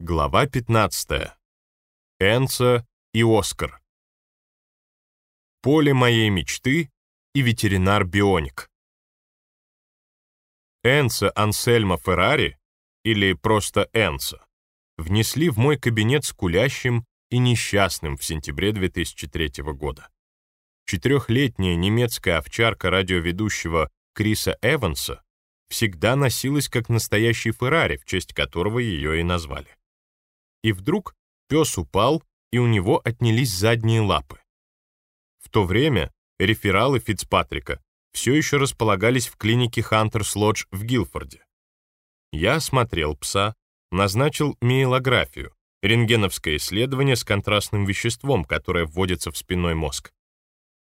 Глава 15. Энца и Оскар. Поле моей мечты и ветеринар-бионик. Энца Ансельма Феррари, или просто Энца, внесли в мой кабинет скулящим и несчастным в сентябре 2003 года. Четырехлетняя немецкая овчарка радиоведущего Криса Эванса всегда носилась как настоящий Феррари, в честь которого ее и назвали. И вдруг пес упал, и у него отнялись задние лапы. В то время рефералы Фицпатрика все еще располагались в клинике Хантерс Лодж в Гилфорде. Я осмотрел пса, назначил миелографию, рентгеновское исследование с контрастным веществом, которое вводится в спинной мозг.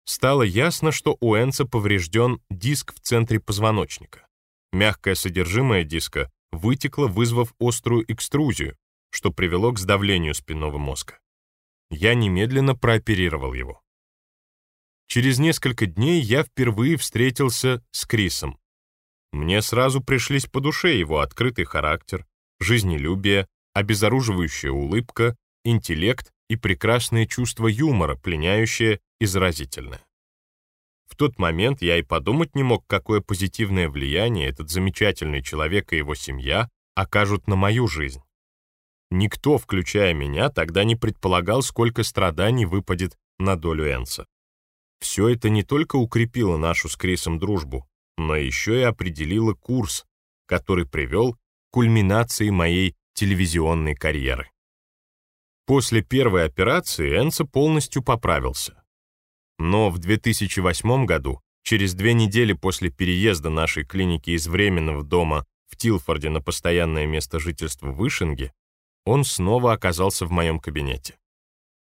Стало ясно, что у Энца поврежден диск в центре позвоночника. Мягкое содержимое диска вытекло, вызвав острую экструзию, что привело к сдавлению спинного мозга. Я немедленно прооперировал его. Через несколько дней я впервые встретился с Крисом. Мне сразу пришлись по душе его открытый характер, жизнелюбие, обезоруживающая улыбка, интеллект и прекрасное чувство юмора, пленяющее и заразительное. В тот момент я и подумать не мог, какое позитивное влияние этот замечательный человек и его семья окажут на мою жизнь. Никто, включая меня, тогда не предполагал, сколько страданий выпадет на долю Энса. Все это не только укрепило нашу с Крисом дружбу, но еще и определило курс, который привел к кульминации моей телевизионной карьеры. После первой операции Энса полностью поправился. Но в 2008 году, через две недели после переезда нашей клиники из временного дома в Тилфорде на постоянное место жительства в Ишинге, он снова оказался в моем кабинете.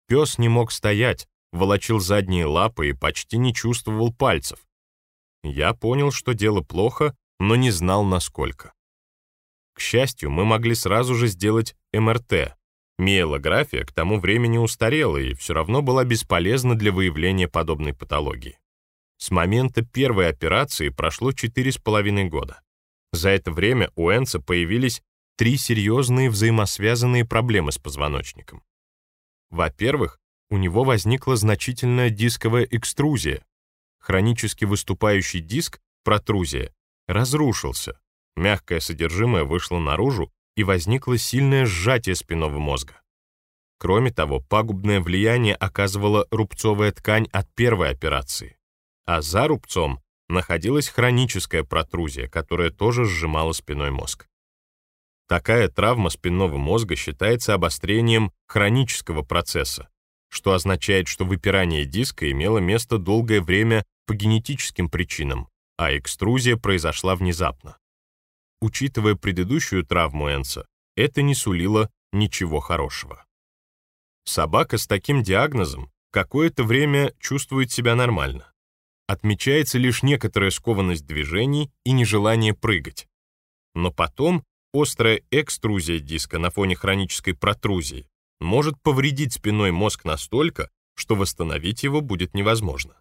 Пес не мог стоять, волочил задние лапы и почти не чувствовал пальцев. Я понял, что дело плохо, но не знал, насколько. К счастью, мы могли сразу же сделать МРТ. Миелография к тому времени устарела и все равно была бесполезна для выявления подобной патологии. С момента первой операции прошло 4,5 года. За это время у Энца появились три серьезные взаимосвязанные проблемы с позвоночником. Во-первых, у него возникла значительная дисковая экструзия. Хронически выступающий диск, протрузия, разрушился. Мягкое содержимое вышло наружу, и возникло сильное сжатие спинного мозга. Кроме того, пагубное влияние оказывала рубцовая ткань от первой операции, а за рубцом находилась хроническая протрузия, которая тоже сжимала спиной мозг. Такая травма спинного мозга считается обострением хронического процесса, что означает, что выпирание диска имело место долгое время по генетическим причинам, а экструзия произошла внезапно. Учитывая предыдущую травму Энса, это не сулило ничего хорошего. Собака с таким диагнозом какое-то время чувствует себя нормально. Отмечается лишь некоторая скованность движений и нежелание прыгать. Но потом Острая экструзия диска на фоне хронической протрузии может повредить спинной мозг настолько, что восстановить его будет невозможно.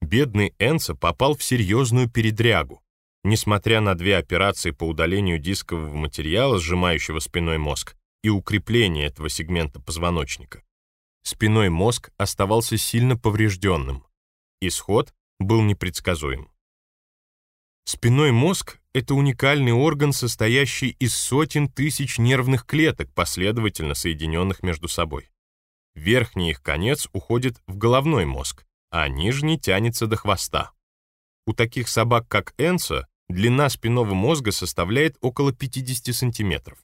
Бедный Энса попал в серьезную передрягу. Несмотря на две операции по удалению дискового материала, сжимающего спиной мозг, и укрепление этого сегмента позвоночника, спиной мозг оставался сильно поврежденным. Исход был непредсказуем. Спиной мозг — это уникальный орган, состоящий из сотен тысяч нервных клеток, последовательно соединенных между собой. Верхний их конец уходит в головной мозг, а нижний тянется до хвоста. У таких собак, как Энса, длина спинного мозга составляет около 50 сантиметров.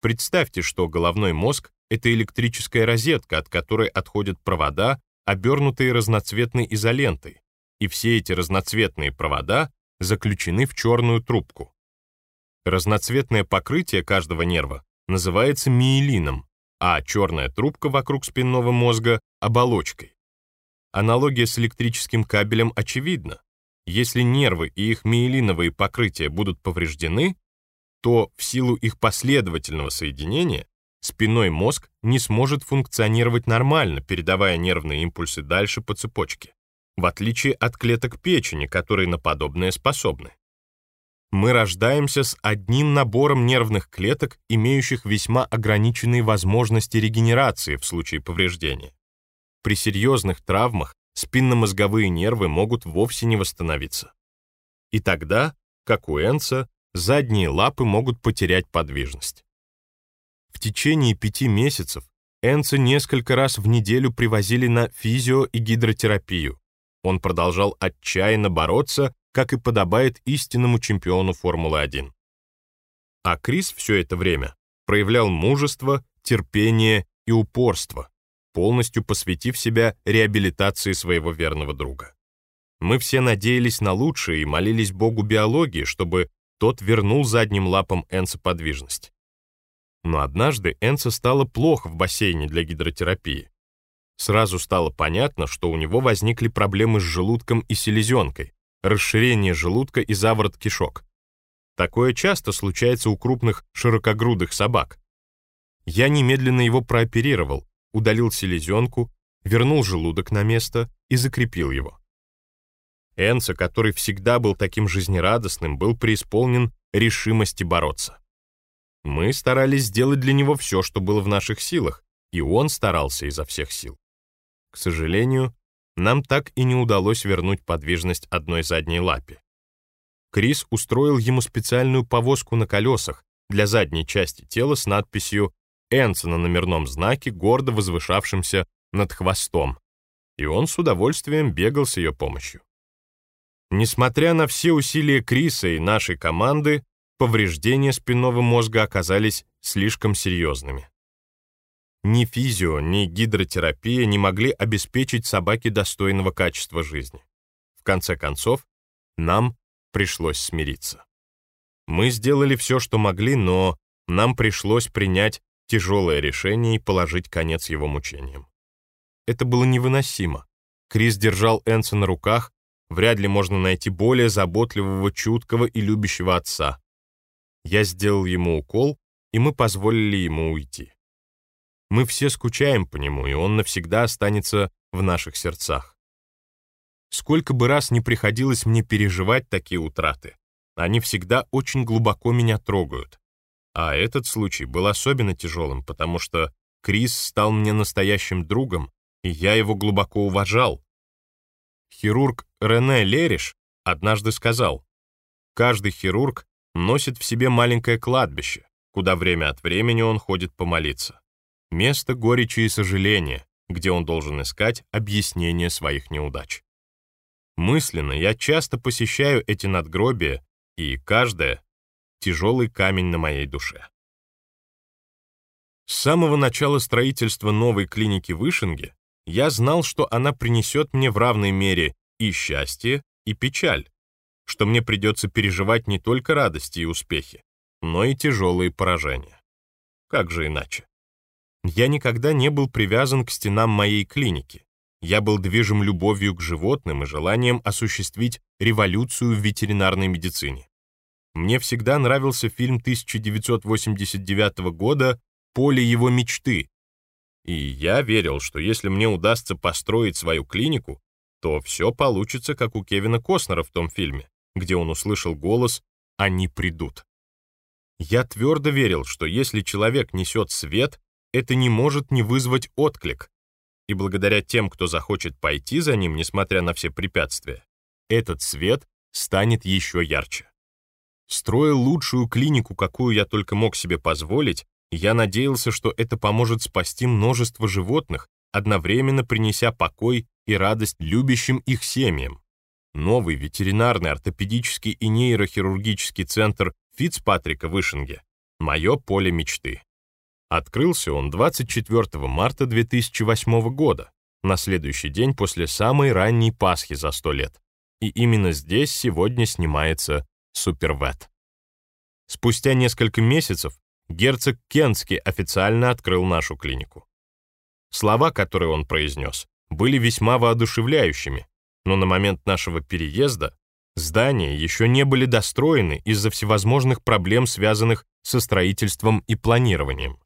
Представьте, что головной мозг — это электрическая розетка, от которой отходят провода, обернутые разноцветной изолентой, и все эти разноцветные провода заключены в черную трубку. Разноцветное покрытие каждого нерва называется миелином, а черная трубка вокруг спинного мозга — оболочкой. Аналогия с электрическим кабелем очевидна. Если нервы и их миелиновые покрытия будут повреждены, то в силу их последовательного соединения спинной мозг не сможет функционировать нормально, передавая нервные импульсы дальше по цепочке в отличие от клеток печени, которые на подобное способны. Мы рождаемся с одним набором нервных клеток, имеющих весьма ограниченные возможности регенерации в случае повреждения. При серьезных травмах спинномозговые нервы могут вовсе не восстановиться. И тогда, как у Энца, задние лапы могут потерять подвижность. В течение пяти месяцев Энца несколько раз в неделю привозили на физио- и гидротерапию. Он продолжал отчаянно бороться, как и подобает истинному чемпиону Формулы-1. А Крис все это время проявлял мужество, терпение и упорство, полностью посвятив себя реабилитации своего верного друга. Мы все надеялись на лучшее и молились богу биологии, чтобы тот вернул задним лапам Энса подвижность. Но однажды Энса стало плохо в бассейне для гидротерапии. Сразу стало понятно, что у него возникли проблемы с желудком и селезенкой, расширение желудка и заворот кишок. Такое часто случается у крупных широкогрудых собак. Я немедленно его прооперировал, удалил селезенку, вернул желудок на место и закрепил его. Энца, который всегда был таким жизнерадостным, был преисполнен решимости бороться. Мы старались сделать для него все, что было в наших силах, и он старался изо всех сил. К сожалению, нам так и не удалось вернуть подвижность одной задней лапе. Крис устроил ему специальную повозку на колесах для задней части тела с надписью «Энца» на номерном знаке, гордо возвышавшимся над хвостом, и он с удовольствием бегал с ее помощью. Несмотря на все усилия Криса и нашей команды, повреждения спинного мозга оказались слишком серьезными. Ни физио, ни гидротерапия не могли обеспечить собаке достойного качества жизни. В конце концов, нам пришлось смириться. Мы сделали все, что могли, но нам пришлось принять тяжелое решение и положить конец его мучениям. Это было невыносимо. Крис держал Энса на руках, вряд ли можно найти более заботливого, чуткого и любящего отца. Я сделал ему укол, и мы позволили ему уйти. Мы все скучаем по нему, и он навсегда останется в наших сердцах. Сколько бы раз не приходилось мне переживать такие утраты, они всегда очень глубоко меня трогают. А этот случай был особенно тяжелым, потому что Крис стал мне настоящим другом, и я его глубоко уважал. Хирург Рене Лериш однажды сказал, «Каждый хирург носит в себе маленькое кладбище, куда время от времени он ходит помолиться место горечи и сожаления, где он должен искать объяснение своих неудач. Мысленно я часто посещаю эти надгробия, и каждое — тяжелый камень на моей душе. С самого начала строительства новой клиники в Ишинге я знал, что она принесет мне в равной мере и счастье, и печаль, что мне придется переживать не только радости и успехи, но и тяжелые поражения. Как же иначе? Я никогда не был привязан к стенам моей клиники. Я был движим любовью к животным и желанием осуществить революцию в ветеринарной медицине. Мне всегда нравился фильм 1989 года «Поле его мечты», и я верил, что если мне удастся построить свою клинику, то все получится, как у Кевина Костнера в том фильме, где он услышал голос «Они придут». Я твердо верил, что если человек несет свет, это не может не вызвать отклик. И благодаря тем, кто захочет пойти за ним, несмотря на все препятствия, этот свет станет еще ярче. Строя лучшую клинику, какую я только мог себе позволить, я надеялся, что это поможет спасти множество животных, одновременно принеся покой и радость любящим их семьям. Новый ветеринарный, ортопедический и нейрохирургический центр Фицпатрика в Ишинге — мое поле мечты. Открылся он 24 марта 2008 года, на следующий день после самой ранней Пасхи за 100 лет. И именно здесь сегодня снимается Супервет. Спустя несколько месяцев герцог Кенский официально открыл нашу клинику. Слова, которые он произнес, были весьма воодушевляющими, но на момент нашего переезда здания еще не были достроены из-за всевозможных проблем, связанных со строительством и планированием.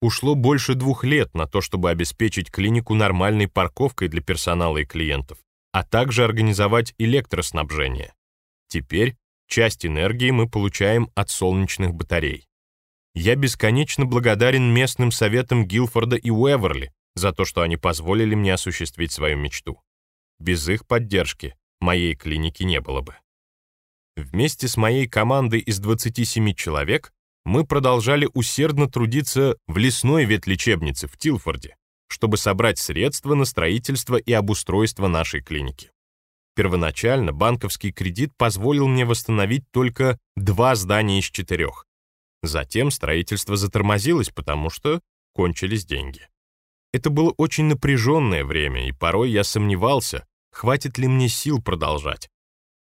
Ушло больше двух лет на то, чтобы обеспечить клинику нормальной парковкой для персонала и клиентов, а также организовать электроснабжение. Теперь, Часть энергии мы получаем от солнечных батарей. Я бесконечно благодарен местным советам Гилфорда и Уэверли за то, что они позволили мне осуществить свою мечту. Без их поддержки моей клиники не было бы. Вместе с моей командой из 27 человек мы продолжали усердно трудиться в лесной ветлечебнице в Тилфорде, чтобы собрать средства на строительство и обустройство нашей клиники. Первоначально банковский кредит позволил мне восстановить только два здания из четырех. Затем строительство затормозилось, потому что кончились деньги. Это было очень напряженное время, и порой я сомневался, хватит ли мне сил продолжать.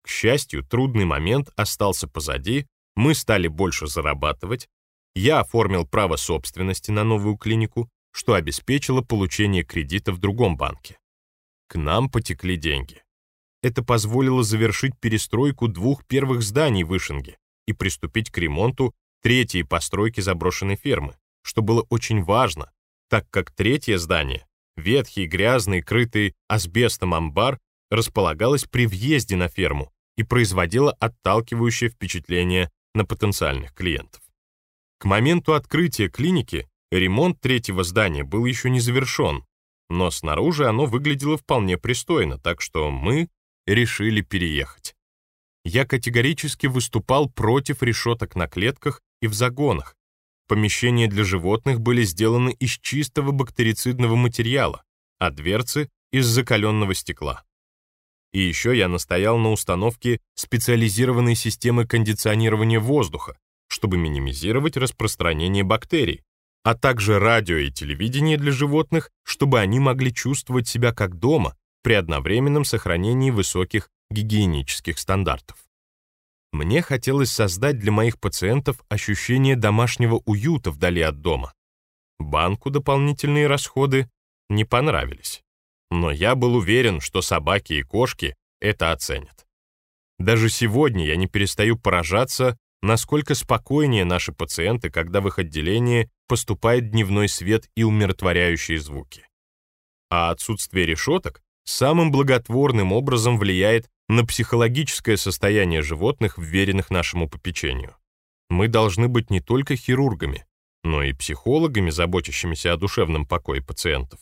К счастью, трудный момент остался позади, мы стали больше зарабатывать, я оформил право собственности на новую клинику, что обеспечило получение кредита в другом банке. К нам потекли деньги. Это позволило завершить перестройку двух первых зданий в Ишинге и приступить к ремонту третьей постройки заброшенной фермы, что было очень важно, так как третье здание, ветхий, грязный, крытый асбестом амбар, располагалось при въезде на ферму и производило отталкивающее впечатление на потенциальных клиентов. К моменту открытия клиники ремонт третьего здания был еще не завершен, но снаружи оно выглядело вполне пристойно, так что мы решили переехать. Я категорически выступал против решеток на клетках и в загонах, Помещения для животных были сделаны из чистого бактерицидного материала, а дверцы — из закаленного стекла. И еще я настоял на установке специализированной системы кондиционирования воздуха, чтобы минимизировать распространение бактерий, а также радио и телевидение для животных, чтобы они могли чувствовать себя как дома при одновременном сохранении высоких гигиенических стандартов. Мне хотелось создать для моих пациентов ощущение домашнего уюта вдали от дома. Банку дополнительные расходы не понравились. Но я был уверен, что собаки и кошки это оценят. Даже сегодня я не перестаю поражаться, насколько спокойнее наши пациенты, когда в их отделение поступает дневной свет и умиротворяющие звуки. А отсутствие решеток самым благотворным образом влияет на психологическое состояние животных, вверенных нашему попечению. Мы должны быть не только хирургами, но и психологами, заботящимися о душевном покое пациентов.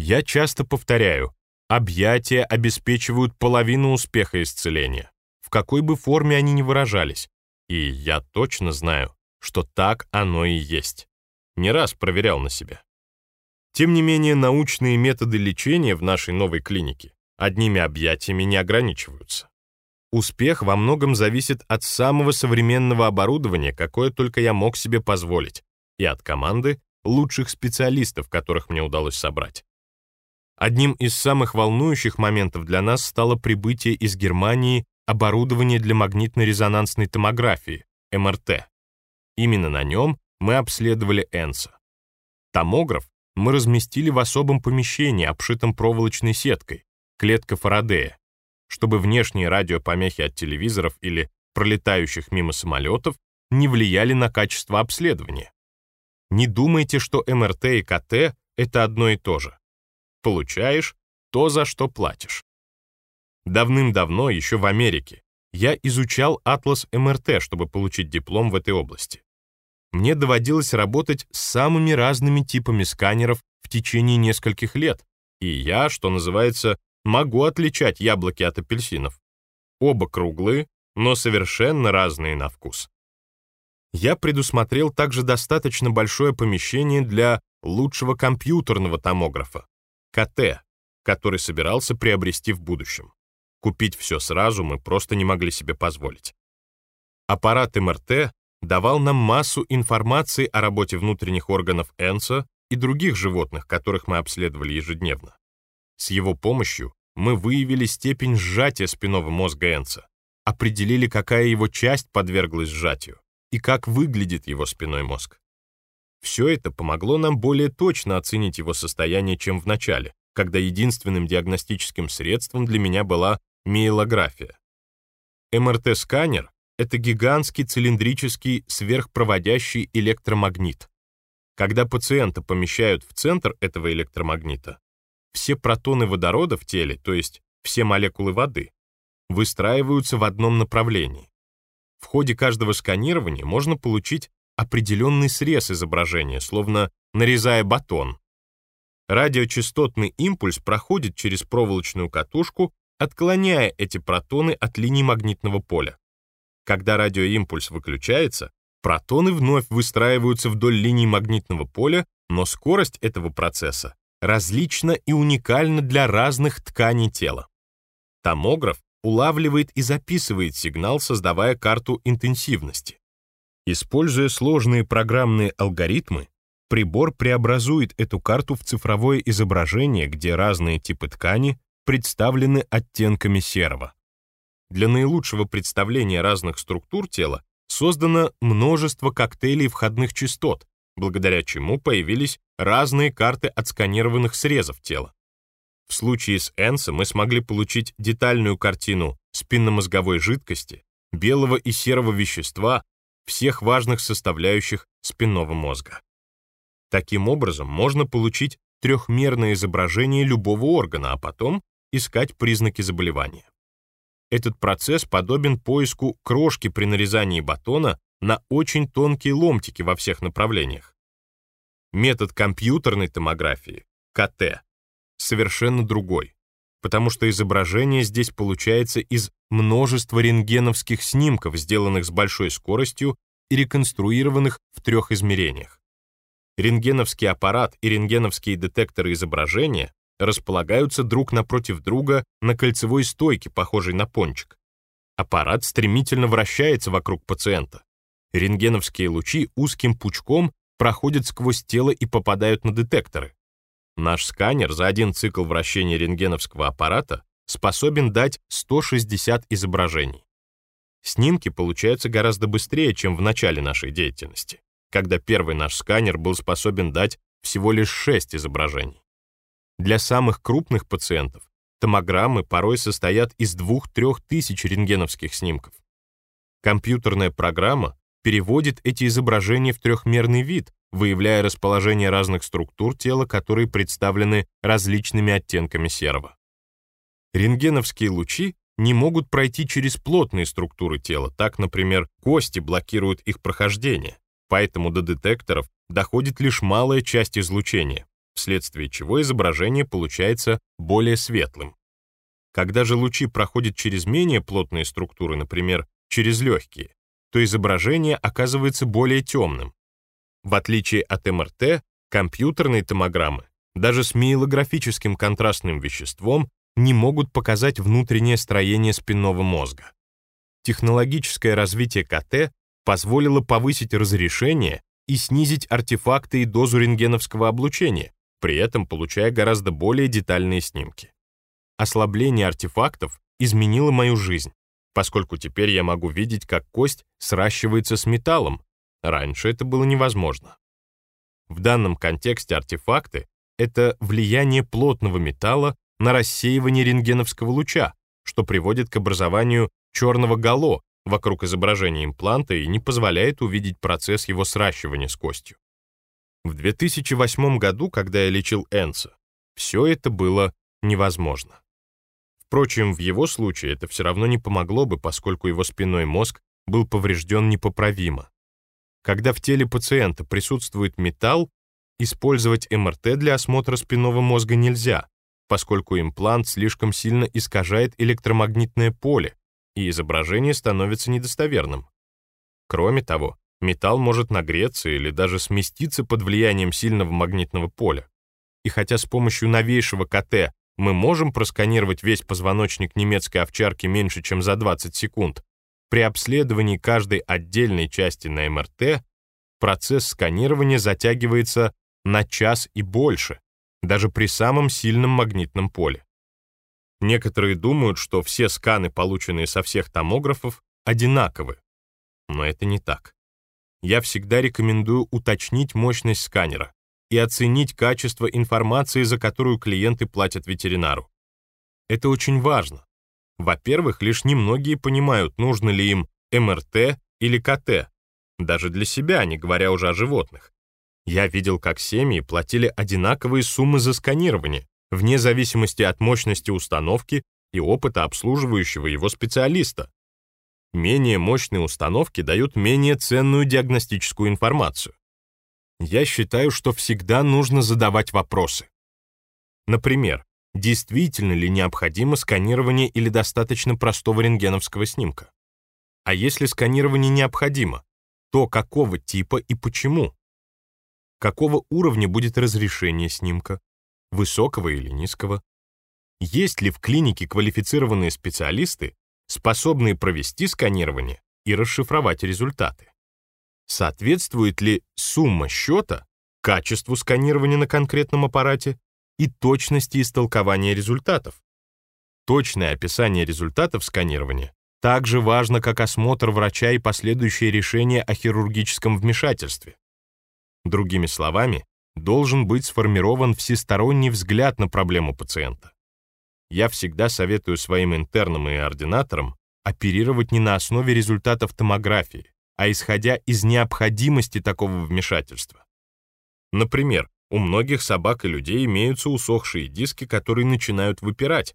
Я часто повторяю, объятия обеспечивают половину успеха исцеления, в какой бы форме они ни выражались, и я точно знаю, что так оно и есть. Не раз проверял на себе. Тем не менее, научные методы лечения в нашей новой клинике одними объятиями не ограничиваются. Успех во многом зависит от самого современного оборудования, какое только я мог себе позволить, и от команды лучших специалистов, которых мне удалось собрать. Одним из самых волнующих моментов для нас стало прибытие из Германии оборудования для магнитно-резонансной томографии, МРТ. Именно на нем мы обследовали Энса. Томограф мы разместили в особом помещении, обшитом проволочной сеткой, клетка Фарадея, чтобы внешние радиопомехи от телевизоров или пролетающих мимо самолетов не влияли на качество обследования. Не думайте, что МРТ и КТ — это одно и то же. Получаешь то, за что платишь. Давным-давно, еще в Америке, я изучал атлас МРТ, чтобы получить диплом в этой области. Мне доводилось работать с самыми разными типами сканеров в течение нескольких лет, и я, что называется, могу отличать яблоки от апельсинов. Оба круглые, но совершенно разные на вкус. Я предусмотрел также достаточно большое помещение для лучшего компьютерного томографа, КТ, который собирался приобрести в будущем. Купить все сразу мы просто не могли себе позволить. Аппарат МРТ давал нам массу информации о работе внутренних органов Энса и других животных, которых мы обследовали ежедневно. С его помощью мы выявили степень сжатия спинного мозга Энца, определили, какая его часть подверглась сжатию и как выглядит его спиной мозг. Все это помогло нам более точно оценить его состояние, чем в начале, когда единственным диагностическим средством для меня была миелография. МРТ-сканер — это гигантский цилиндрический сверхпроводящий электромагнит. Когда пациента помещают в центр этого электромагнита, все протоны водорода в теле, то есть все молекулы воды, выстраиваются в одном направлении, В ходе каждого сканирования можно получить определенный срез изображения, словно нарезая батон. Радиочастотный импульс проходит через проволочную катушку, отклоняя эти протоны от линий магнитного поля. Когда радиоимпульс выключается, протоны вновь выстраиваются вдоль линий магнитного поля, но скорость этого процесса различна и уникальна для разных тканей тела. Томограф улавливает и записывает сигнал, создавая карту интенсивности. Используя сложные программные алгоритмы, прибор преобразует эту карту в цифровое изображение, где разные типы ткани представлены оттенками серого. Для наилучшего представления разных структур тела создано множество коктейлей входных частот, благодаря чему появились разные карты отсканированных срезов тела. В случае с Энса мы смогли получить детальную картину спинномозговой жидкости, белого и серого вещества, всех важных составляющих спинного мозга. Таким образом, можно получить трехмерное изображение любого органа, а потом искать признаки заболевания. Этот процесс подобен поиску крошки при нарезании батона на очень тонкие ломтики во всех направлениях. Метод компьютерной томографии, КТ, совершенно другой, потому что изображение здесь получается из множества рентгеновских снимков, сделанных с большой скоростью и реконструированных в трех измерениях. Рентгеновский аппарат и рентгеновские детекторы изображения располагаются друг напротив друга на кольцевой стойке, похожей на пончик. Аппарат стремительно вращается вокруг пациента. Рентгеновские лучи узким пучком проходят сквозь тело и попадают на детекторы. Наш сканер за один цикл вращения рентгеновского аппарата способен дать 160 изображений. Снимки получаются гораздо быстрее, чем в начале нашей деятельности когда первый наш сканер был способен дать всего лишь 6 изображений. Для самых крупных пациентов томограммы порой состоят из 2-3 тысяч рентгеновских снимков. Компьютерная программа переводит эти изображения в трехмерный вид, выявляя расположение разных структур тела, которые представлены различными оттенками серого. Рентгеновские лучи не могут пройти через плотные структуры тела, так, например, кости блокируют их прохождение поэтому до детекторов доходит лишь малая часть излучения, вследствие чего изображение получается более светлым. Когда же лучи проходят через менее плотные структуры, например, через легкие, то изображение оказывается более темным. В отличие от МРТ, компьютерные томограммы даже с миелографическим контрастным веществом не могут показать внутреннее строение спинного мозга. Технологическое развитие КТ позволило повысить разрешение и снизить артефакты и дозу рентгеновского облучения, при этом получая гораздо более детальные снимки. Ослабление артефактов изменило мою жизнь, поскольку теперь я могу видеть, как кость сращивается с металлом. Раньше это было невозможно. В данном контексте артефакты — это влияние плотного металла на рассеивание рентгеновского луча, что приводит к образованию черного гало, вокруг изображения импланта и не позволяет увидеть процесс его сращивания с костью. В 2008 году, когда я лечил Энса, все это было невозможно. Впрочем, в его случае это все равно не помогло бы, поскольку его спинной мозг был поврежден непоправимо. Когда в теле пациента присутствует металл, использовать МРТ для осмотра спинного мозга нельзя, поскольку имплант слишком сильно искажает электромагнитное поле, и изображение становится недостоверным. Кроме того, металл может нагреться или даже сместиться под влиянием сильного магнитного поля. И хотя с помощью новейшего КТ мы можем просканировать весь позвоночник немецкой овчарки меньше, чем за 20 секунд, при обследовании каждой отдельной части на МРТ процесс сканирования затягивается на час и больше, даже при самом сильном магнитном поле. Некоторые думают, что все сканы, полученные со всех томографов, одинаковы. Но это не так. Я всегда рекомендую уточнить мощность сканера и оценить качество информации, за которую клиенты платят ветеринару. Это очень важно. Во-первых, лишь немногие понимают, нужно ли им МРТ или КТ, даже для себя, не говоря уже о животных. Я видел, как семьи платили одинаковые суммы за сканирование, вне зависимости от мощности установки и опыта обслуживающего его специалиста. Менее мощные установки дают менее ценную диагностическую информацию. Я считаю, что всегда нужно задавать вопросы. Например, действительно ли необходимо сканирование или достаточно простого рентгеновского снимка? А если сканирование необходимо, то какого типа и почему? Какого уровня будет разрешение снимка? Высокого или низкого? Есть ли в клинике квалифицированные специалисты, способные провести сканирование и расшифровать результаты? Соответствует ли сумма счета качеству сканирования на конкретном аппарате и точности истолкования результатов? Точное описание результатов сканирования так же важно, как осмотр врача и последующее решение о хирургическом вмешательстве. Другими словами, должен быть сформирован всесторонний взгляд на проблему пациента. Я всегда советую своим интернам и ординаторам оперировать не на основе результатов томографии, а исходя из необходимости такого вмешательства. Например, у многих собак и людей имеются усохшие диски, которые начинают выпирать.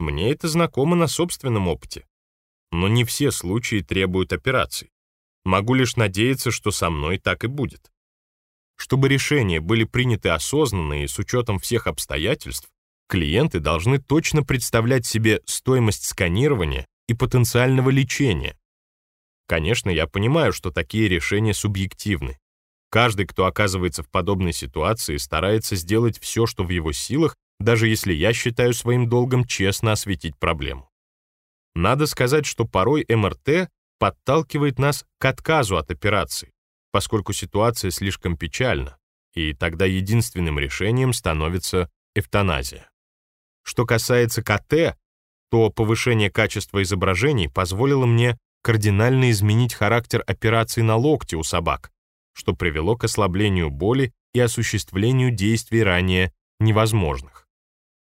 Мне это знакомо на собственном опыте. Но не все случаи требуют операций. Могу лишь надеяться, что со мной так и будет. Чтобы решения были приняты осознанно и с учетом всех обстоятельств, клиенты должны точно представлять себе стоимость сканирования и потенциального лечения. Конечно, я понимаю, что такие решения субъективны. Каждый, кто оказывается в подобной ситуации, старается сделать все, что в его силах, даже если я считаю своим долгом честно осветить проблему. Надо сказать, что порой МРТ подталкивает нас к отказу от операции, поскольку ситуация слишком печальна, и тогда единственным решением становится эвтаназия. Что касается КТ, то повышение качества изображений позволило мне кардинально изменить характер операций на локте у собак, что привело к ослаблению боли и осуществлению действий ранее невозможных.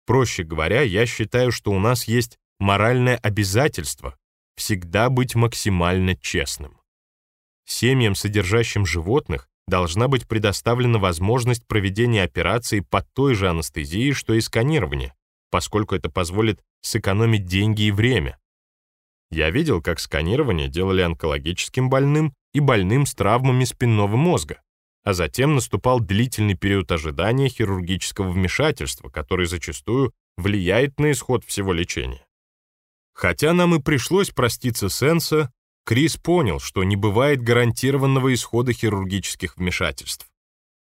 Проще говоря, я считаю, что у нас есть моральное обязательство всегда быть максимально честным. Семьям, содержащим животных, должна быть предоставлена возможность проведения операции под той же анестезией, что и сканирование, поскольку это позволит сэкономить деньги и время. Я видел, как сканирование делали онкологическим больным и больным с травмами спинного мозга, а затем наступал длительный период ожидания хирургического вмешательства, который зачастую влияет на исход всего лечения. Хотя нам и пришлось проститься с Энсо, Крис понял, что не бывает гарантированного исхода хирургических вмешательств.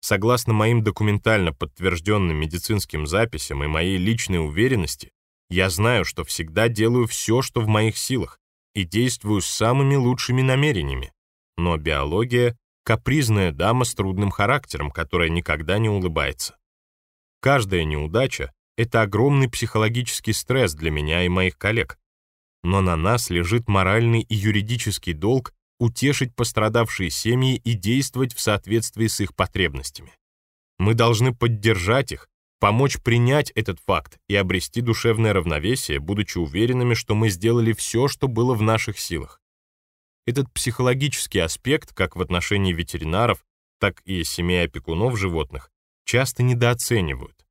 Согласно моим документально подтвержденным медицинским записям и моей личной уверенности, я знаю, что всегда делаю все, что в моих силах, и действую с самыми лучшими намерениями. Но биология — капризная дама с трудным характером, которая никогда не улыбается. Каждая неудача — это огромный психологический стресс для меня и моих коллег, но на нас лежит моральный и юридический долг утешить пострадавшие семьи и действовать в соответствии с их потребностями. Мы должны поддержать их, помочь принять этот факт и обрести душевное равновесие, будучи уверенными, что мы сделали все, что было в наших силах. Этот психологический аспект, как в отношении ветеринаров, так и семей опекунов животных, часто недооценивают.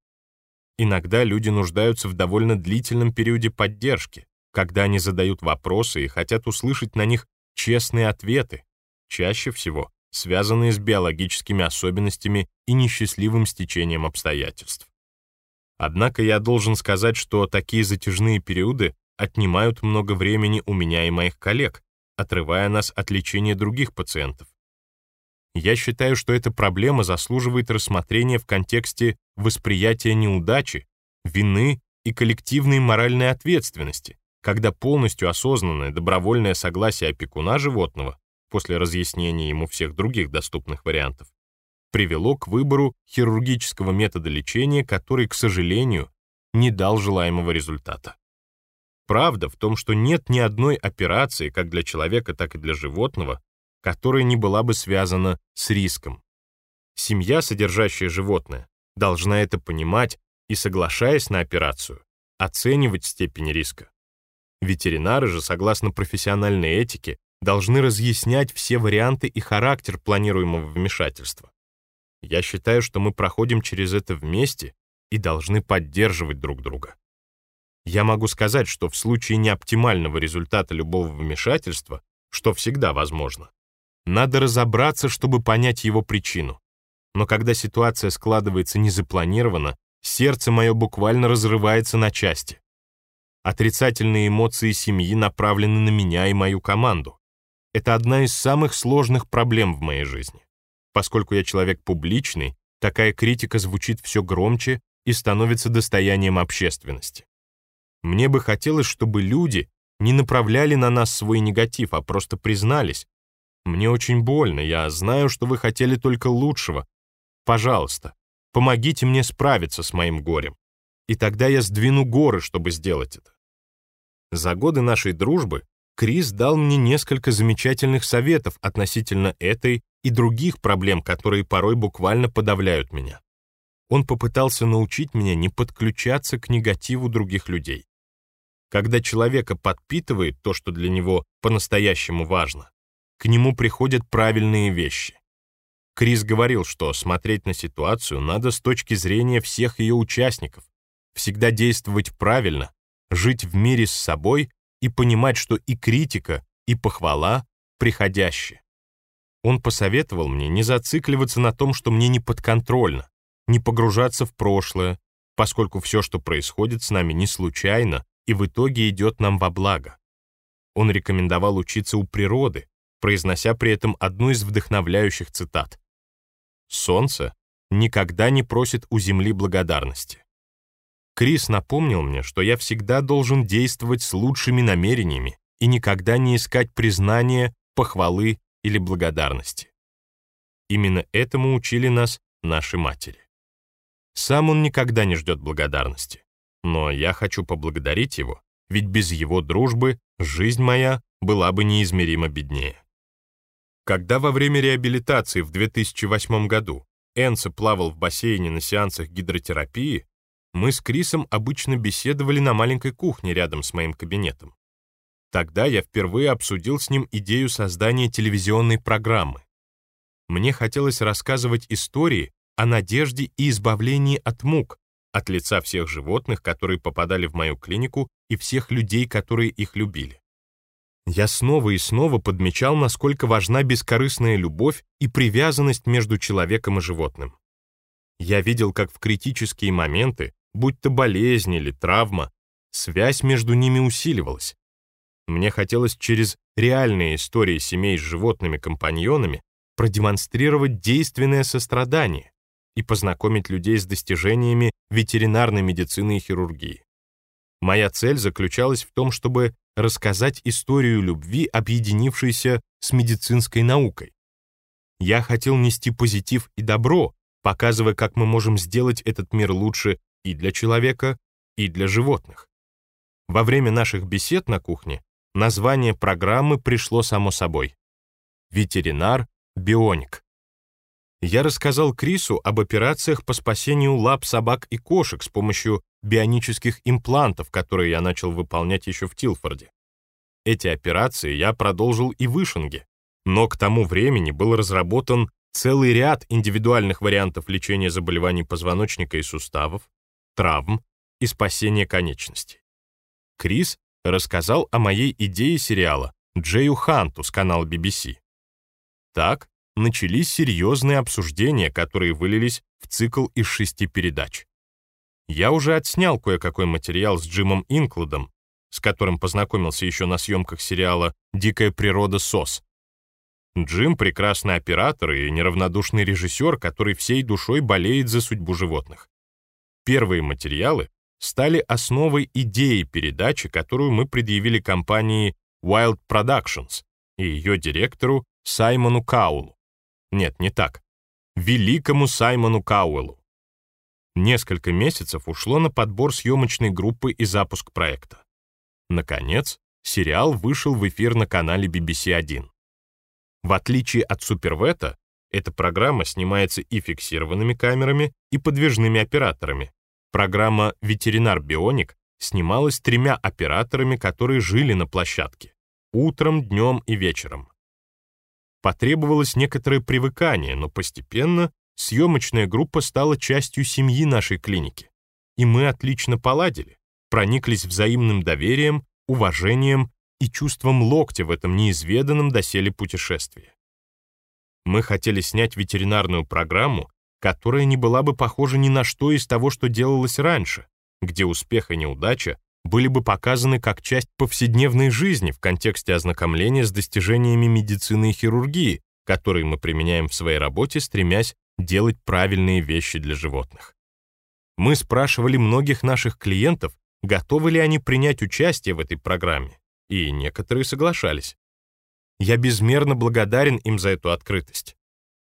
Иногда люди нуждаются в довольно длительном периоде поддержки, когда они задают вопросы и хотят услышать на них честные ответы, чаще всего связанные с биологическими особенностями и несчастливым стечением обстоятельств. Однако я должен сказать, что такие затяжные периоды отнимают много времени у меня и моих коллег, отрывая нас от лечения других пациентов. Я считаю, что эта проблема заслуживает рассмотрения в контексте восприятия неудачи, вины и коллективной моральной ответственности, когда полностью осознанное добровольное согласие опекуна животного после разъяснения ему всех других доступных вариантов привело к выбору хирургического метода лечения, который, к сожалению, не дал желаемого результата. Правда в том, что нет ни одной операции, как для человека, так и для животного, которая не была бы связана с риском. Семья, содержащая животное, должна это понимать и, соглашаясь на операцию, оценивать степень риска. Ветеринары же, согласно профессиональной этике, должны разъяснять все варианты и характер планируемого вмешательства. Я считаю, что мы проходим через это вместе и должны поддерживать друг друга. Я могу сказать, что в случае неоптимального результата любого вмешательства, что всегда возможно, надо разобраться, чтобы понять его причину. Но когда ситуация складывается незапланированно, сердце мое буквально разрывается на части. Отрицательные эмоции семьи направлены на меня и мою команду. Это одна из самых сложных проблем в моей жизни. Поскольку я человек публичный, такая критика звучит все громче и становится достоянием общественности. Мне бы хотелось, чтобы люди не направляли на нас свой негатив, а просто признались. Мне очень больно, я знаю, что вы хотели только лучшего. Пожалуйста, помогите мне справиться с моим горем. И тогда я сдвину горы, чтобы сделать это. За годы нашей дружбы Крис дал мне несколько замечательных советов относительно этой и других проблем, которые порой буквально подавляют меня. Он попытался научить меня не подключаться к негативу других людей. Когда человека подпитывает то, что для него по-настоящему важно, к нему приходят правильные вещи. Крис говорил, что смотреть на ситуацию надо с точки зрения всех ее участников, всегда действовать правильно, жить в мире с собой и понимать, что и критика, и похвала приходящие. Он посоветовал мне не зацикливаться на том, что мне не подконтрольно, не погружаться в прошлое, поскольку все, что происходит с нами, не случайно и в итоге идет нам во благо. Он рекомендовал учиться у природы, произнося при этом одну из вдохновляющих цитат. «Солнце никогда не просит у Земли благодарности. Крис напомнил мне, что я всегда должен действовать с лучшими намерениями и никогда не искать признания, похвалы или благодарности. Именно этому учили нас наши матери. Сам он никогда не ждет благодарности, но я хочу поблагодарить его, ведь без его дружбы жизнь моя была бы неизмеримо беднее. Когда во время реабилитации в 2008 году Энце плавал в бассейне на сеансах гидротерапии, мы с Крисом обычно беседовали на маленькой кухне рядом с моим кабинетом. Тогда я впервые обсудил с ним идею создания телевизионной программы. Мне хотелось рассказывать истории о надежде и избавлении от мук, от лица всех животных, которые попадали в мою клинику, и всех людей, которые их любили. Я снова и снова подмечал, насколько важна бескорыстная любовь и привязанность между человеком и животным. Я видел, как в критические моменты будь то болезнь или травма, связь между ними усиливалась. Мне хотелось через реальные истории семей с животными-компаньонами продемонстрировать действенное сострадание и познакомить людей с достижениями ветеринарной медицины и хирургии. Моя цель заключалась в том, чтобы рассказать историю любви, объединившейся с медицинской наукой. Я хотел нести позитив и добро, показывая, как мы можем сделать этот мир лучше и для человека, и для животных. Во время наших бесед на кухне название программы пришло само собой. Ветеринар-бионик. Я рассказал Крису об операциях по спасению лап собак и кошек с помощью бионических имплантов, которые я начал выполнять еще в Тилфорде. Эти операции я продолжил и в Ишинге, но к тому времени был разработан целый ряд индивидуальных вариантов лечения заболеваний позвоночника и суставов, травм и спасения конечностей. Крис рассказал о моей идее сериала Джею Ханту с канала BBC. Так начались серьезные обсуждения, которые вылились в цикл из шести передач. Я уже отснял кое-какой материал с Джимом Инклудом, с которым познакомился еще на съемках сериала «Дикая природа СОС». Джим — прекрасный оператор и неравнодушный режиссер, который всей душой болеет за судьбу животных. Первые материалы стали основой идеи передачи, которую мы предъявили компании Wild Productions и ее директору Саймону Каулу. Нет, не так. Великому Саймону Кауэлу. Несколько месяцев ушло на подбор съемочной группы и запуск проекта. Наконец, сериал вышел в эфир на канале BBC 1. В отличие от Супервета, эта программа снимается и фиксированными камерами, и подвижными операторами, Программа «Ветеринар Бионик» снималась тремя операторами, которые жили на площадке, утром, днем и вечером. Потребовалось некоторое привыкание, но постепенно съемочная группа стала частью семьи нашей клиники, и мы отлично поладили, прониклись взаимным доверием, уважением и чувством локтя в этом неизведанном доселе путешествии. Мы хотели снять ветеринарную программу, которая не была бы похожа ни на что из того, что делалось раньше, где успех и неудача были бы показаны как часть повседневной жизни в контексте ознакомления с достижениями медицины и хирургии, которые мы применяем в своей работе, стремясь делать правильные вещи для животных. Мы спрашивали многих наших клиентов, готовы ли они принять участие в этой программе, и некоторые соглашались. Я безмерно благодарен им за эту открытость.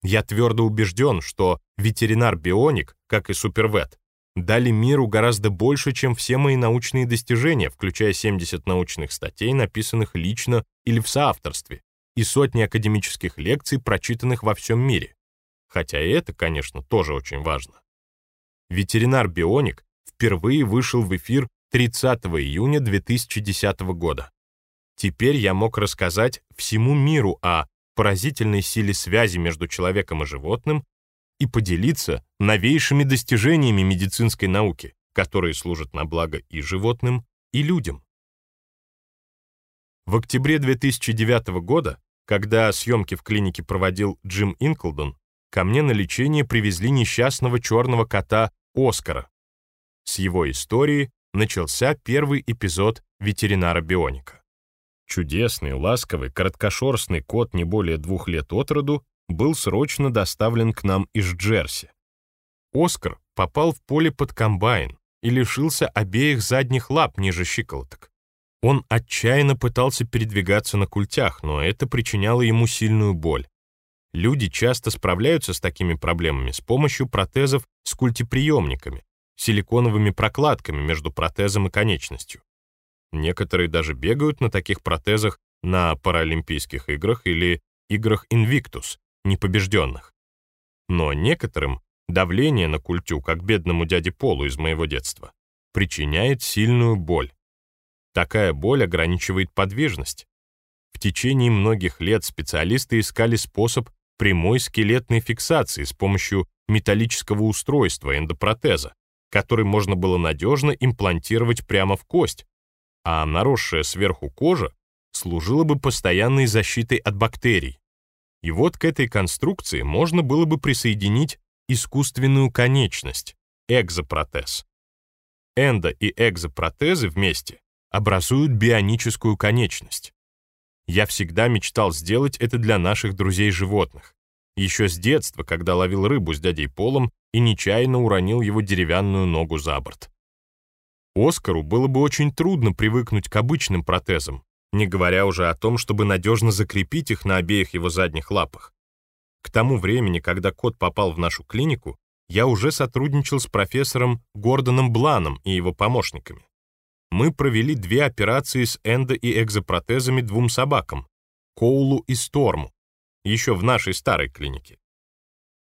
Я твердо убежден, что ветеринар-бионик, как и супервет, дали миру гораздо больше, чем все мои научные достижения, включая 70 научных статей, написанных лично или в соавторстве, и сотни академических лекций, прочитанных во всем мире. Хотя это, конечно, тоже очень важно. Ветеринар-бионик впервые вышел в эфир 30 июня 2010 года. Теперь я мог рассказать всему миру о поразительной силе связи между человеком и животным и поделиться новейшими достижениями медицинской науки, которые служат на благо и животным, и людям. В октябре 2009 года, когда съемки в клинике проводил Джим Инклдон, ко мне на лечение привезли несчастного черного кота Оскара. С его истории начался первый эпизод ветеринара-бионика. Чудесный, ласковый, короткошерстный кот не более двух лет от роду был срочно доставлен к нам из Джерси. Оскар попал в поле под комбайн и лишился обеих задних лап ниже щиколоток. Он отчаянно пытался передвигаться на культях, но это причиняло ему сильную боль. Люди часто справляются с такими проблемами с помощью протезов с культиприемниками, силиконовыми прокладками между протезом и конечностью. Некоторые даже бегают на таких протезах на Паралимпийских играх или играх Invictus, непобежденных. Но некоторым давление на культю, как бедному дяде Полу из моего детства, причиняет сильную боль. Такая боль ограничивает подвижность. В течение многих лет специалисты искали способ прямой скелетной фиксации с помощью металлического устройства эндопротеза, который можно было надежно имплантировать прямо в кость, а наросшая сверху кожа служила бы постоянной защитой от бактерий. И вот к этой конструкции можно было бы присоединить искусственную конечность, экзопротез. Эндо- и экзопротезы вместе образуют бионическую конечность. Я всегда мечтал сделать это для наших друзей-животных. Еще с детства, когда ловил рыбу с дядей Полом и нечаянно уронил его деревянную ногу за борт. Оскару было бы очень трудно привыкнуть к обычным протезам, не говоря уже о том, чтобы надежно закрепить их на обеих его задних лапах. К тому времени, когда кот попал в нашу клинику, я уже сотрудничал с профессором Гордоном Бланом и его помощниками. Мы провели две операции с эндо- и экзопротезами двум собакам, Коулу и Сторму, еще в нашей старой клинике.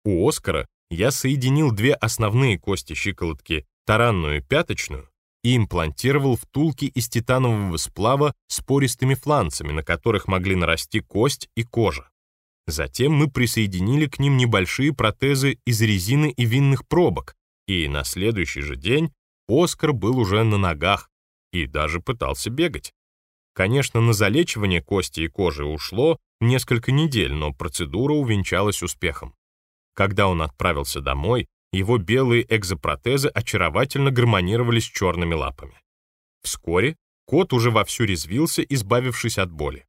У Оскара я соединил две основные кости щиколотки, таранную и пяточную, и имплантировал втулки из титанового сплава с пористыми фланцами, на которых могли нарасти кость и кожа. Затем мы присоединили к ним небольшие протезы из резины и винных пробок, и на следующий же день Оскар был уже на ногах и даже пытался бегать. Конечно, на залечивание кости и кожи ушло несколько недель, но процедура увенчалась успехом. Когда он отправился домой, его белые экзопротезы очаровательно гармонировали с черными лапами. Вскоре кот уже вовсю резвился, избавившись от боли.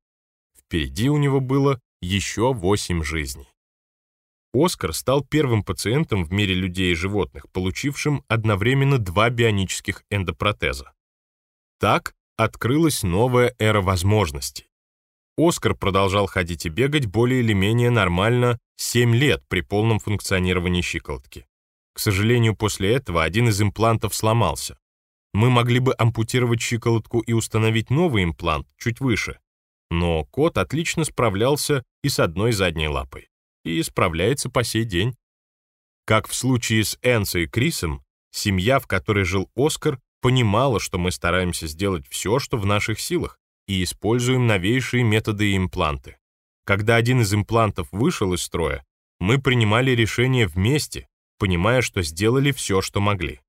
Впереди у него было еще восемь жизней. Оскар стал первым пациентом в мире людей и животных, получившим одновременно два бионических эндопротеза. Так открылась новая эра возможностей. Оскар продолжал ходить и бегать более или менее нормально 7 лет при полном функционировании щиколотки. К сожалению, после этого один из имплантов сломался. Мы могли бы ампутировать щиколотку и установить новый имплант чуть выше. Но кот отлично справлялся и с одной задней лапой. И справляется по сей день. Как в случае с Энсо и Крисом, семья, в которой жил Оскар, понимала, что мы стараемся сделать все, что в наших силах, и используем новейшие методы и импланты. Когда один из имплантов вышел из строя, мы принимали решение вместе, понимая, что сделали все, что могли.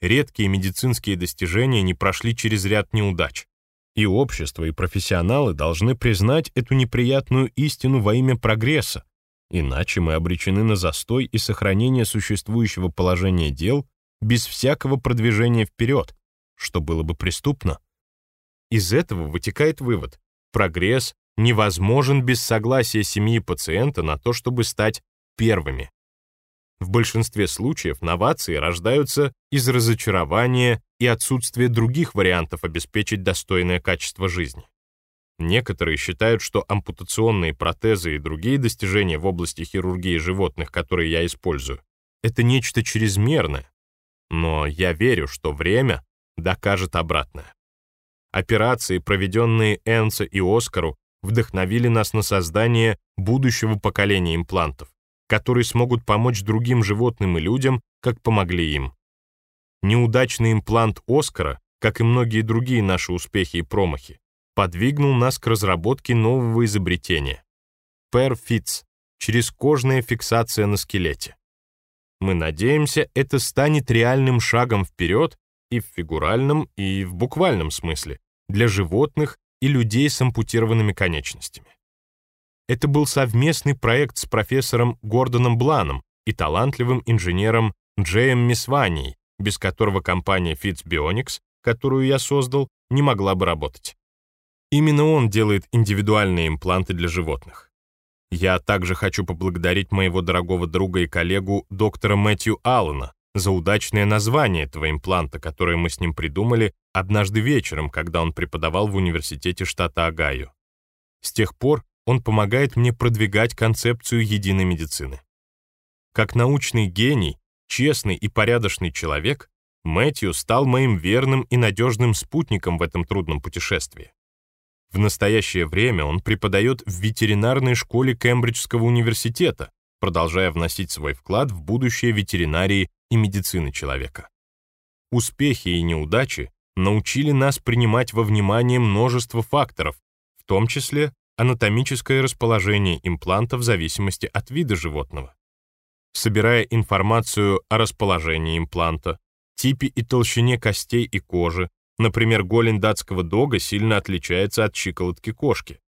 редкие медицинские достижения не прошли через ряд неудач. И общество, и профессионалы должны признать эту неприятную истину во имя прогресса, иначе мы обречены на застой и сохранение существующего положения дел без всякого продвижения вперед, что было бы преступно. Из этого вытекает вывод. Прогресс невозможен без согласия семьи пациента на то, чтобы стать первыми. В большинстве случаев новации рождаются из разочарования и отсутствия других вариантов обеспечить достойное качество жизни. Некоторые считают, что ампутационные протезы и другие достижения в области хирургии животных, которые я использую, это нечто чрезмерное. Но я верю, что время докажет обратное. Операции, проведенные Энце и Оскару, вдохновили нас на создание будущего поколения имплантов, которые смогут помочь другим животным и людям, как помогли им. Неудачный имплант Оскара, как и многие другие наши успехи и промахи, подвигнул нас к разработке нового изобретения — PerFits через кожная фиксация на скелете. Мы надеемся, это станет реальным шагом вперед и в фигуральном, и в буквальном смысле для животных и людей с ампутированными конечностями. Это был совместный проект с профессором Гордоном Бланом и талантливым инженером Джеем Мисванией, без которого компания Fitz Bionics, которую я создал, не могла бы работать. Именно он делает индивидуальные импланты для животных. Я также хочу поблагодарить моего дорогого друга и коллегу доктора Мэтью Аллена, за удачное название этого импланта, которое мы с ним придумали однажды вечером, когда он преподавал в университете штата Огайо. С тех пор он помогает мне продвигать концепцию единой медицины. Как научный гений, честный и порядочный человек, Мэтью стал моим верным и надежным спутником в этом трудном путешествии. В настоящее время он преподает в ветеринарной школе Кембриджского университета, продолжая вносить свой вклад в будущее ветеринарии и медицины человека. Успехи и неудачи научили нас принимать во внимание множество факторов, в том числе анатомическое расположение импланта в зависимости от вида животного. Собирая информацию о расположении импланта, типе и толщине костей и кожи, например, голень датского дога сильно отличается от щиколотки кошки,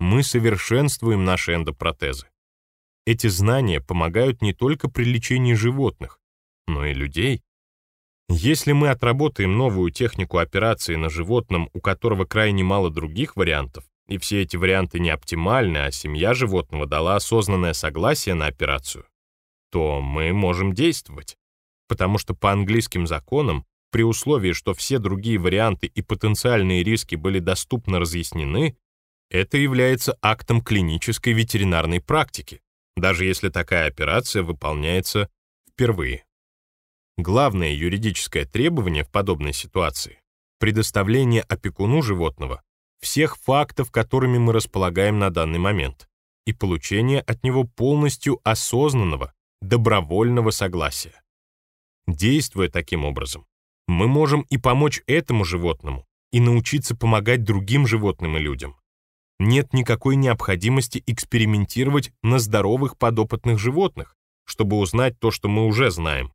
мы совершенствуем наши эндопротезы. Эти знания помогают не только при лечении животных, но и людей. Если мы отработаем новую технику операции на животном, у которого крайне мало других вариантов, и все эти варианты не оптимальны, а семья животного дала осознанное согласие на операцию, то мы можем действовать. Потому что по английским законам, при условии, что все другие варианты и потенциальные риски были доступно разъяснены, это является актом клинической ветеринарной практики, даже если такая операция выполняется впервые. Главное юридическое требование в подобной ситуации — предоставление опекуну животного всех фактов, которыми мы располагаем на данный момент, и получение от него полностью осознанного, добровольного согласия. Действуя таким образом, мы можем и помочь этому животному, и научиться помогать другим животным и людям. Нет никакой необходимости экспериментировать на здоровых подопытных животных, чтобы узнать то, что мы уже знаем.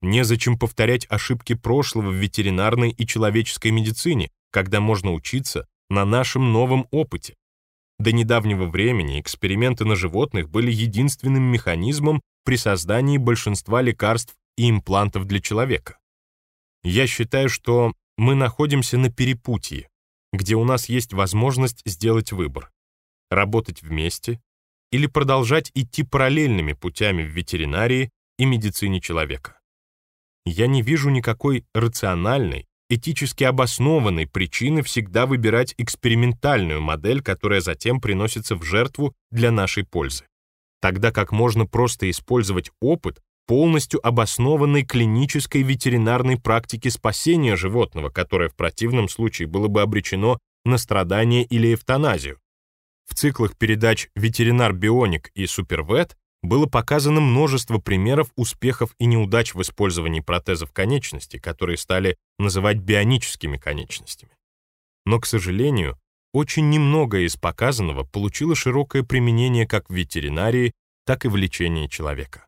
Незачем повторять ошибки прошлого в ветеринарной и человеческой медицине, когда можно учиться на нашем новом опыте. До недавнего времени эксперименты на животных были единственным механизмом при создании большинства лекарств и имплантов для человека. Я считаю, что мы находимся на перепутье, где у нас есть возможность сделать выбор — работать вместе или продолжать идти параллельными путями в ветеринарии и медицине человека я не вижу никакой рациональной, этически обоснованной причины всегда выбирать экспериментальную модель, которая затем приносится в жертву для нашей пользы. Тогда как можно просто использовать опыт полностью обоснованной клинической ветеринарной практики спасения животного, которое в противном случае было бы обречено на страдание или эвтаназию. В циклах передач «Ветеринар Бионик» и «Супервет» было показано множество примеров успехов и неудач в использовании протезов конечностей, которые стали называть бионическими конечностями. Но, к сожалению, очень немногое из показанного получило широкое применение как в ветеринарии, так и в лечении человека.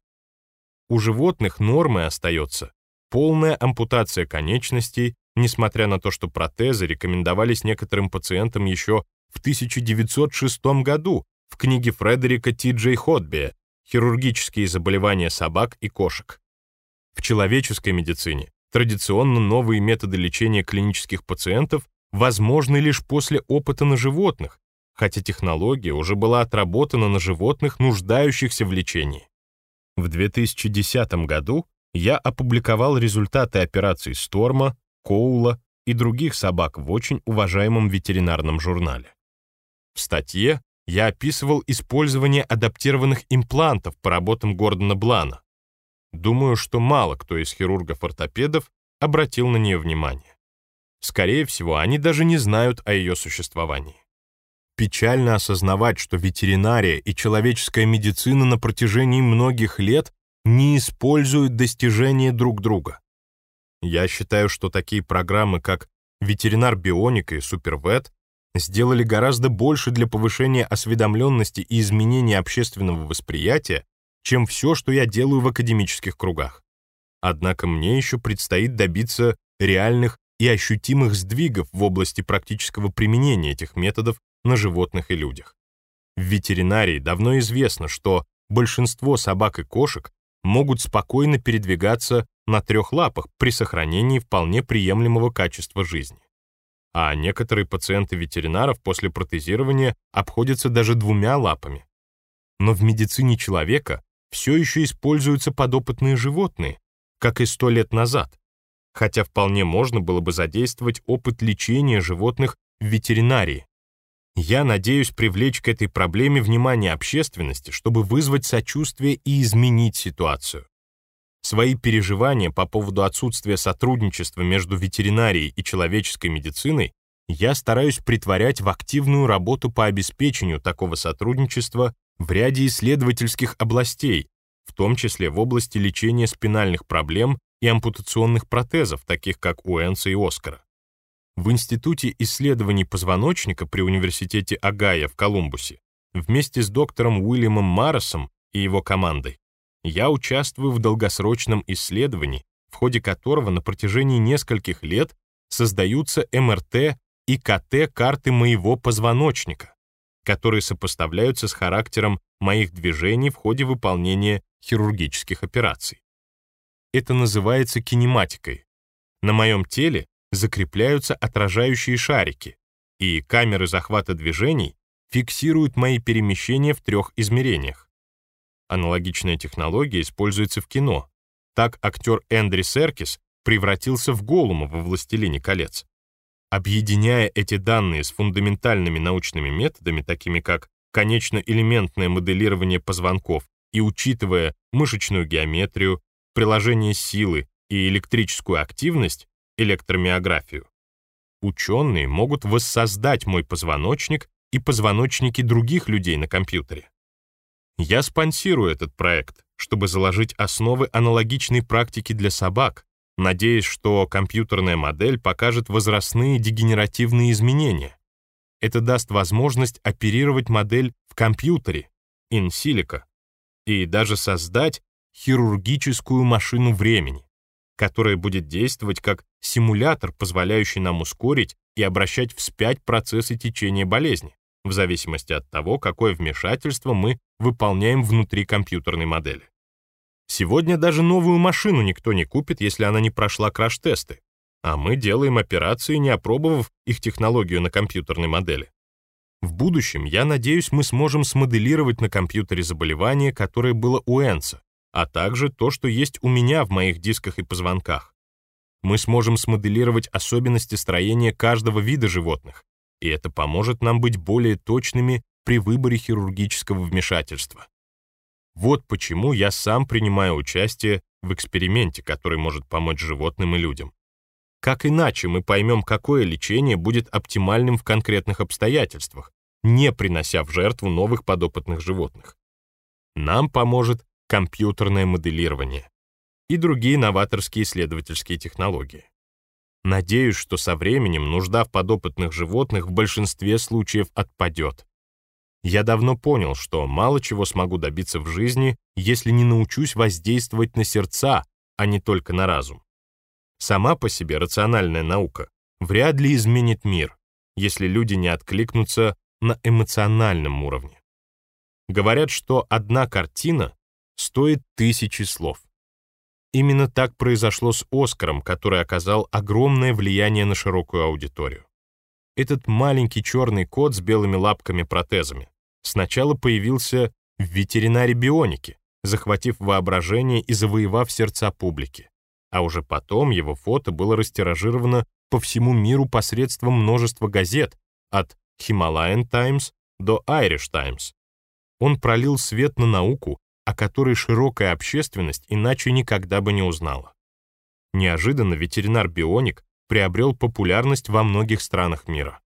У животных нормой остается полная ампутация конечностей, несмотря на то, что протезы рекомендовались некоторым пациентам еще в 1906 году в книге Фредерика Ти Джей Ходби «Хирургические заболевания собак и кошек». В человеческой медицине традиционно новые методы лечения клинических пациентов возможны лишь после опыта на животных, хотя технология уже была отработана на животных, нуждающихся в лечении. В 2010 году я опубликовал результаты операций Сторма, Коула и других собак в очень уважаемом ветеринарном журнале. В статье я описывал использование адаптированных имплантов по работам Гордона Блана. Думаю, что мало кто из хирургов-ортопедов обратил на нее внимание. Скорее всего, они даже не знают о ее существовании. Печально осознавать, что ветеринария и человеческая медицина на протяжении многих лет не используют достижения друг друга. Я считаю, что такие программы, как «Ветеринар Бионика» и «Супервет» сделали гораздо больше для повышения осведомленности и изменения общественного восприятия, чем все, что я делаю в академических кругах. Однако мне еще предстоит добиться реальных и ощутимых сдвигов в области практического применения этих методов на животных и людях. В ветеринарии давно известно, что большинство собак и кошек могут спокойно передвигаться на трех лапах при сохранении вполне приемлемого качества жизни. А некоторые пациенты ветеринаров после протезирования обходятся даже двумя лапами. Но в медицине человека все еще используются подопытные животные, как и сто лет назад, хотя вполне можно было бы задействовать опыт лечения животных в ветеринарии, я надеюсь привлечь к этой проблеме внимание общественности, чтобы вызвать сочувствие и изменить ситуацию. Свои переживания по поводу отсутствия сотрудничества между ветеринарией и человеческой медициной я стараюсь притворять в активную работу по обеспечению такого сотрудничества в ряде исследовательских областей, в том числе в области лечения спинальных проблем и ампутационных протезов, таких как у Энса и Оскара. В Институте исследований позвоночника при Университете Агая в Колумбусе вместе с доктором Уильямом Марросом и его командой я участвую в долгосрочном исследовании, в ходе которого на протяжении нескольких лет создаются МРТ и КТ-карты моего позвоночника, которые сопоставляются с характером моих движений в ходе выполнения хирургических операций. Это называется кинематикой. На моем теле закрепляются отражающие шарики, и камеры захвата движений фиксируют мои перемещения в трех измерениях. Аналогичная технология используется в кино. Так актер Эндри Серкис превратился в Голума во «Властелине колец». Объединяя эти данные с фундаментальными научными методами, такими как конечно-элементное моделирование позвонков и учитывая мышечную геометрию, приложение силы и электрическую активность, электромиографию. Ученые могут воссоздать мой позвоночник и позвоночники других людей на компьютере. Я спонсирую этот проект, чтобы заложить основы аналогичной практики для собак, надеясь, что компьютерная модель покажет возрастные дегенеративные изменения. Это даст возможность оперировать модель в компьютере, silico, и даже создать хирургическую машину времени которая будет действовать как симулятор, позволяющий нам ускорить и обращать вспять процессы течения болезни, в зависимости от того, какое вмешательство мы выполняем внутри компьютерной модели. Сегодня даже новую машину никто не купит, если она не прошла краш-тесты, а мы делаем операции, не опробовав их технологию на компьютерной модели. В будущем, я надеюсь, мы сможем смоделировать на компьютере заболевание, которое было у Энса, а также то, что есть у меня в моих дисках и позвонках. Мы сможем смоделировать особенности строения каждого вида животных, и это поможет нам быть более точными при выборе хирургического вмешательства. Вот почему я сам принимаю участие в эксперименте, который может помочь животным и людям. Как иначе мы поймем, какое лечение будет оптимальным в конкретных обстоятельствах, не принося в жертву новых подопытных животных? Нам поможет компьютерное моделирование и другие новаторские исследовательские технологии. Надеюсь, что со временем нужда в подопытных животных в большинстве случаев отпадет. Я давно понял, что мало чего смогу добиться в жизни, если не научусь воздействовать на сердца, а не только на разум. Сама по себе рациональная наука вряд ли изменит мир, если люди не откликнутся на эмоциональном уровне. Говорят, что одна картина стоит тысячи слов. Именно так произошло с Оскаром, который оказал огромное влияние на широкую аудиторию. Этот маленький черный кот с белыми лапками-протезами сначала появился в ветеринаре бионике, захватив воображение и завоевав сердца публики. А уже потом его фото было растиражировано по всему миру посредством множества газет, от Himalayan Times до Irish Times. Он пролил свет на науку, о которой широкая общественность иначе никогда бы не узнала. Неожиданно ветеринар-бионик приобрел популярность во многих странах мира.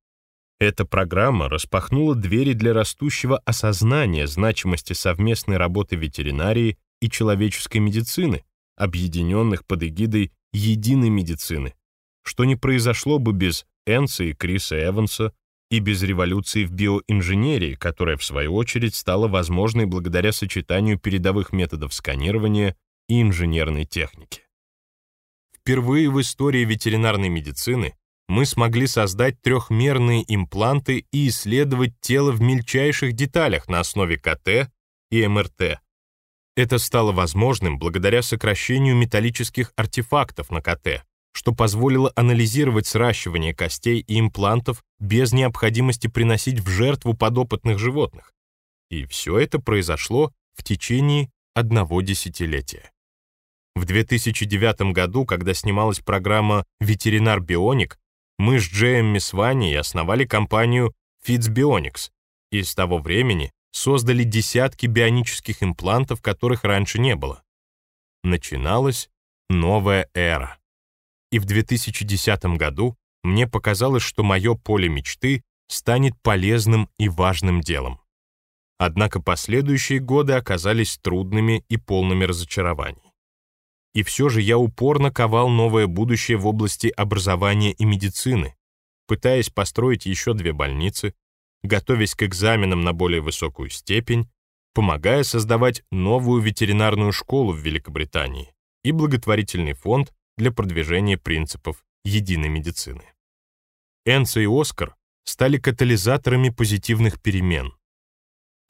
Эта программа распахнула двери для растущего осознания значимости совместной работы ветеринарии и человеческой медицины, объединенных под эгидой единой медицины, что не произошло бы без Энса и Криса Эванса и без революции в биоинженерии, которая, в свою очередь, стала возможной благодаря сочетанию передовых методов сканирования и инженерной техники. Впервые в истории ветеринарной медицины мы смогли создать трехмерные импланты и исследовать тело в мельчайших деталях на основе КТ и МРТ. Это стало возможным благодаря сокращению металлических артефактов на КТ, что позволило анализировать сращивание костей и имплантов без необходимости приносить в жертву подопытных животных. И все это произошло в течение одного десятилетия. В 2009 году, когда снималась программа «Ветеринар Бионик», мы с Джеем Мисвани основали компанию FitzBionics и с того времени создали десятки бионических имплантов, которых раньше не было. Начиналась новая эра. И в 2010 году мне показалось, что мое поле мечты станет полезным и важным делом. Однако последующие годы оказались трудными и полными разочарований. И все же я упорно ковал новое будущее в области образования и медицины, пытаясь построить еще две больницы, готовясь к экзаменам на более высокую степень, помогая создавать новую ветеринарную школу в Великобритании и благотворительный фонд для продвижения принципов единой медицины. Энсо и Оскар стали катализаторами позитивных перемен.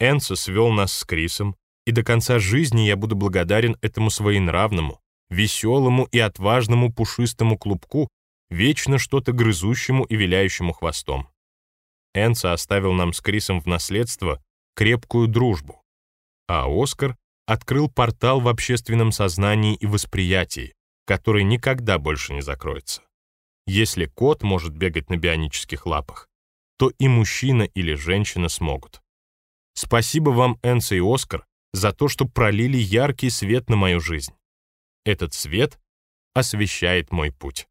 Энсо свел нас с Крисом, и до конца жизни я буду благодарен этому своенравному, веселому и отважному пушистому клубку, вечно что-то грызущему и виляющему хвостом. Энца оставил нам с Крисом в наследство крепкую дружбу, а Оскар открыл портал в общественном сознании и восприятии, который никогда больше не закроется. Если кот может бегать на бионических лапах, то и мужчина или женщина смогут. Спасибо вам, Энса и Оскар, за то, что пролили яркий свет на мою жизнь. Этот свет освещает мой путь.